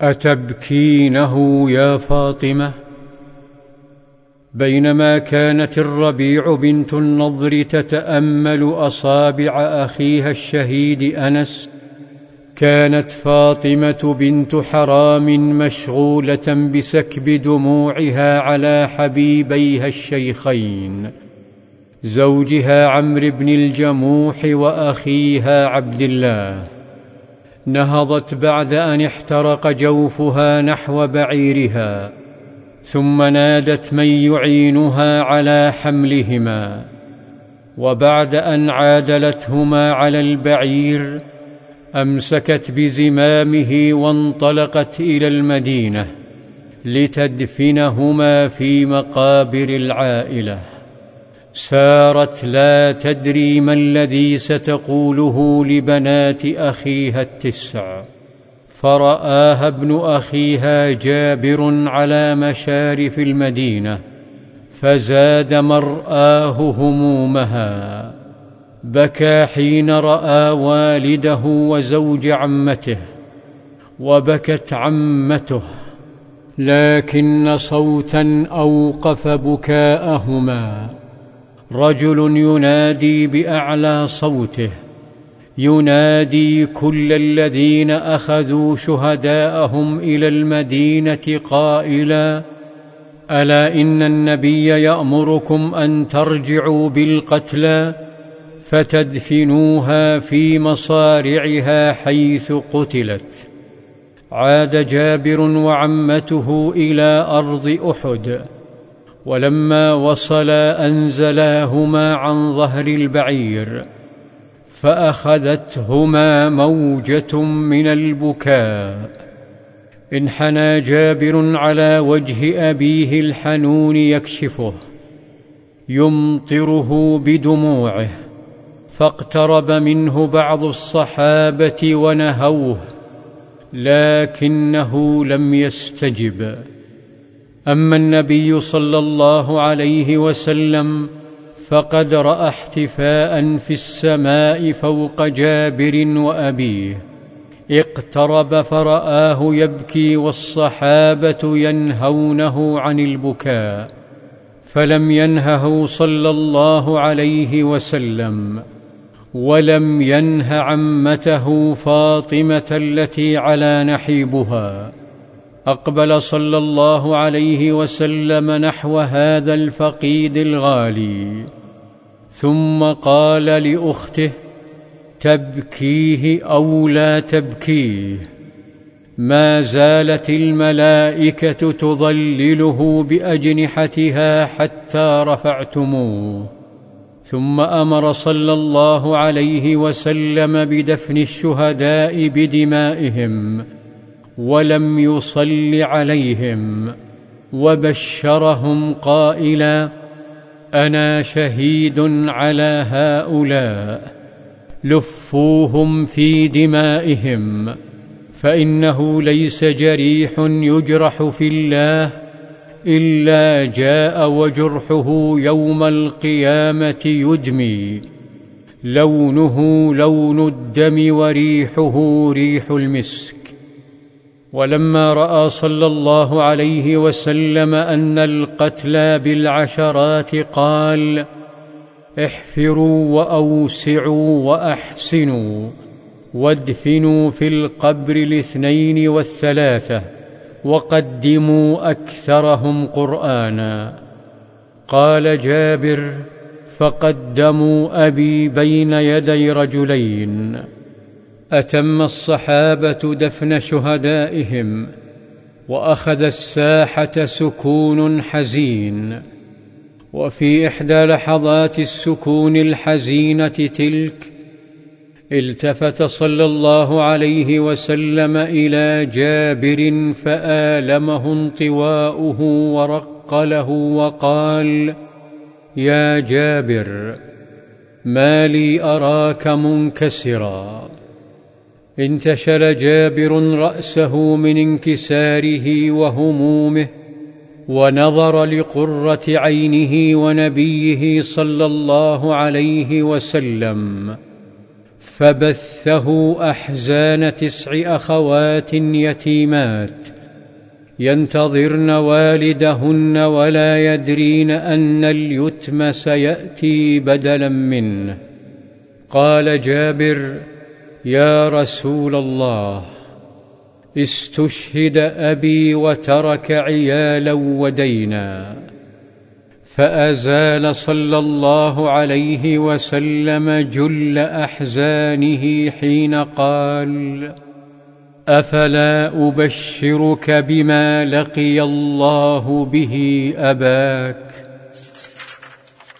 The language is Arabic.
أتبكينه يا فاطمة؟ بينما كانت الربيع بنت النضر تتأمل أصابع أخيها الشهيد أنس كانت فاطمة بنت حرام مشغولة بسكب دموعها على حبيبيها الشيخين زوجها عمرو بن الجموح وأخيها عبد الله. نهضت بعد أن احترق جوفها نحو بعيرها ثم نادت من يعينها على حملهما وبعد أن عادلتهما على البعير أمسكت بزمامه وانطلقت إلى المدينة لتدفنهما في مقابر العائلة. سارت لا تدري ما الذي ستقوله لبنات أخيها التسع. فرآها ابن أخيها جابر على مشارف المدينة فزاد مرآه همومها. بكى حين رأى والده وزوج عمته وبكت عمته لكن صوتا أوقف بكاءهما. رجل ينادي بأعلى صوته. ينادي كل الذين أخذوا شهداءهم إلى المدينة قائلا ألا إن النبي يأمركم أن ترجعوا بالقتلى فتدفنوها في مصارعها حيث قتلت؟ عاد جابر وعمته إلى أرض أحد. ولما وصلا أنزلاهما عن ظهر البعير فأخذتهما موجة من البكاء. انحنى جابر على وجه أبيه الحنون يكشفه يمطره بدموعه فاقترب منه بعض الصحابة ونهوه لكنه لم يستجب. أما النبي صلى الله عليه وسلم فقد رأى احتفاء في السماء فوق جابر وأبيه. اقترب فرآه يبكي والصحابة ينهونه عن البكاء. فلم ينهه صلى الله عليه وسلم. ولم ينه عمته فاطمة التي على نحيبها. أقبل صلى الله عليه وسلم نحو هذا الفقيد الغالي ثم قال لأخته تبكيه أو لا تبكيه؟ ما زالت الملائكة تظلله بأجنحتها حتى رفعتموه ثم أمر صلى الله عليه وسلم بدفن الشهداء بدمائهم ولم يصل عليهم وبشرهم قائلا أنا شهيد على هؤلاء لفوهم في دمائهم فإنه ليس جريح يجرح في الله إلا جاء وجرحه يوم القيامة يدمي. لونه لون الدم وريحه ريح المسك. ولما رأى صلى الله عليه وسلم أن القتلى بالعشرات قال احفروا وأوسعوا وأحسنوا وادفنوا في القبر الاثنين والثلاثة وقدموا أكثرهم قرآنا. قال جابر فقدموا أبي بين يدي رجلين. أتم الصحابة دفن شهدائهم وأخذ الساحة سكون حزين. وفي إحدى لحظات السكون الحزينة تلك التفت صلى الله عليه وسلم إلى جابر فآلمه انطواؤه ورق له وقال يا جابر ما لي أراك منكسرا. انتشل جابر رأسه من انكساره وهمومه ونظر لقرة عينه ونبيه صلى الله عليه وسلم فبثه أحزان تسع أخوات يتيمات ينتظرن والدهن ولا يدرين أن اليتم سيأتي بدلا منه. قال جابر يا رسول الله استشهد أبي وترك عيالا ودينا. فأزال صلى الله عليه وسلم جل أحزانه حين قال أفلا أبشرك بما لقي الله به أباك؟